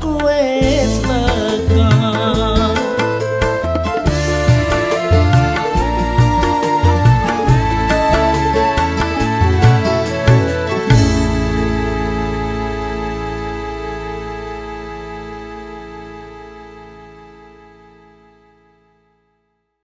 quên